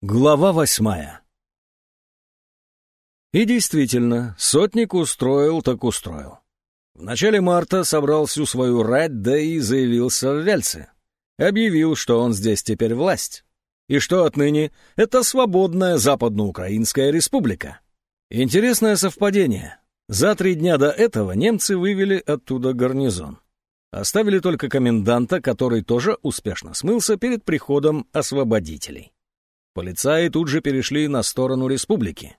Глава восьмая И действительно, сотник устроил так устроил. В начале марта собрал всю свою рать, да и заявился в Вельце. Объявил, что он здесь теперь власть. И что отныне это свободная Западноукраинская республика. Интересное совпадение. За три дня до этого немцы вывели оттуда гарнизон. Оставили только коменданта, который тоже успешно смылся перед приходом освободителей. Полицаи тут же перешли на сторону республики.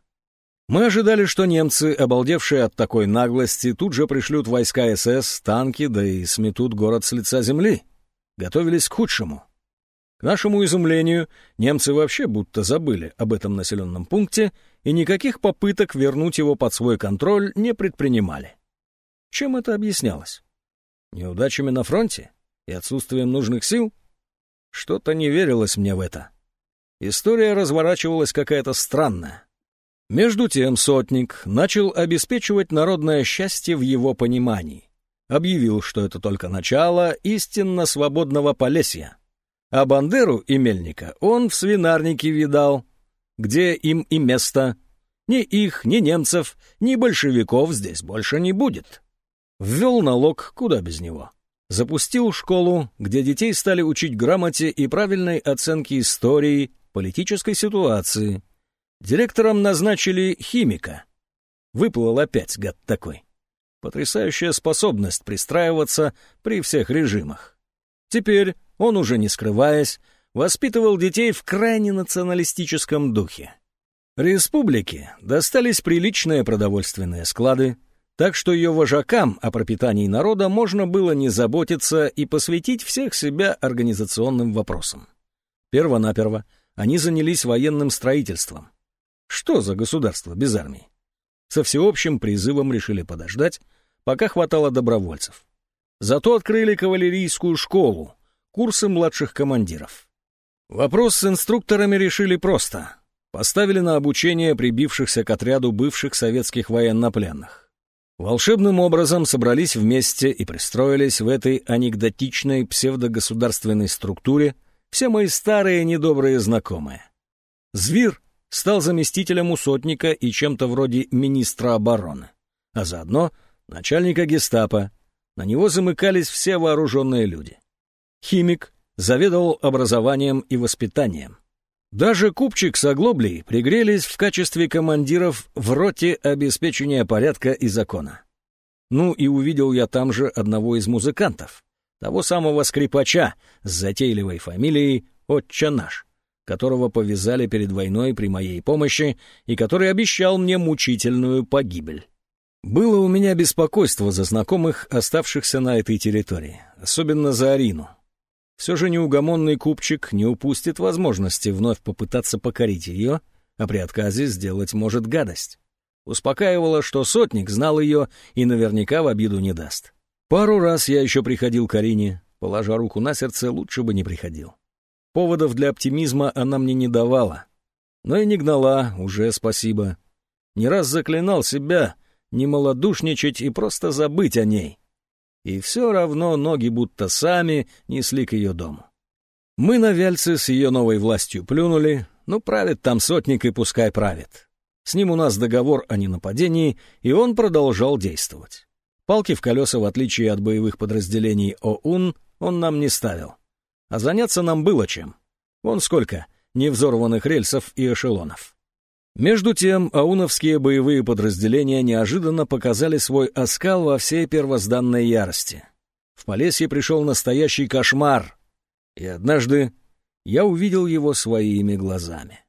Мы ожидали, что немцы, обалдевшие от такой наглости, тут же пришлют войска СС, танки, да и сметут город с лица земли. Готовились к худшему. К нашему изумлению, немцы вообще будто забыли об этом населенном пункте и никаких попыток вернуть его под свой контроль не предпринимали. Чем это объяснялось? Неудачами на фронте? И отсутствием нужных сил? Что-то не верилось мне в это. История разворачивалась какая-то странная. Между тем сотник начал обеспечивать народное счастье в его понимании. Объявил, что это только начало истинно свободного Полесья. А Бандеру и Мельника он в свинарнике видал, где им и место. Ни их, ни немцев, ни большевиков здесь больше не будет. Ввел налог, куда без него. Запустил школу, где детей стали учить грамоте и правильной оценке истории, политической ситуации. Директором назначили химика. Выплыл опять гад такой. Потрясающая способность пристраиваться при всех режимах. Теперь он, уже не скрываясь, воспитывал детей в крайне националистическом духе. Республике достались приличные продовольственные склады, так что ее вожакам о пропитании народа можно было не заботиться и посвятить всех себя организационным вопросам. Первонаперво они занялись военным строительством. Что за государство без армии? Со всеобщим призывом решили подождать, пока хватало добровольцев. Зато открыли кавалерийскую школу, курсы младших командиров. Вопрос с инструкторами решили просто. Поставили на обучение прибившихся к отряду бывших советских военнопленных. Волшебным образом собрались вместе и пристроились в этой анекдотичной псевдогосударственной структуре все мои старые недобрые знакомые. Звир стал заместителем у сотника и чем-то вроде министра обороны, а заодно начальника гестапо. На него замыкались все вооруженные люди. Химик заведовал образованием и воспитанием. Даже Купчик с Оглоблей пригрелись в качестве командиров в роте обеспечения порядка и закона. Ну и увидел я там же одного из музыкантов, того самого скрипача с затейливой фамилией «Отче наш», которого повязали перед войной при моей помощи и который обещал мне мучительную погибель. Было у меня беспокойство за знакомых, оставшихся на этой территории, особенно за Арину, все же неугомонный купчик не упустит возможности вновь попытаться покорить ее, а при отказе сделать может гадость. Успокаивало, что сотник знал ее и наверняка в обиду не даст. Пару раз я еще приходил к Арине, положа руку на сердце, лучше бы не приходил. Поводов для оптимизма она мне не давала. Но и не гнала, уже спасибо. Не раз заклинал себя не малодушничать и просто забыть о ней и все равно ноги будто сами несли к ее дому. Мы на Вяльце с ее новой властью плюнули, ну, правит там сотник и пускай правит. С ним у нас договор о ненападении, и он продолжал действовать. Палки в колеса, в отличие от боевых подразделений ОУН, он нам не ставил. А заняться нам было чем. Вон сколько невзорванных рельсов и эшелонов. Между тем, ауновские боевые подразделения неожиданно показали свой оскал во всей первозданной ярости. В Полесье пришел настоящий кошмар, и однажды я увидел его своими глазами.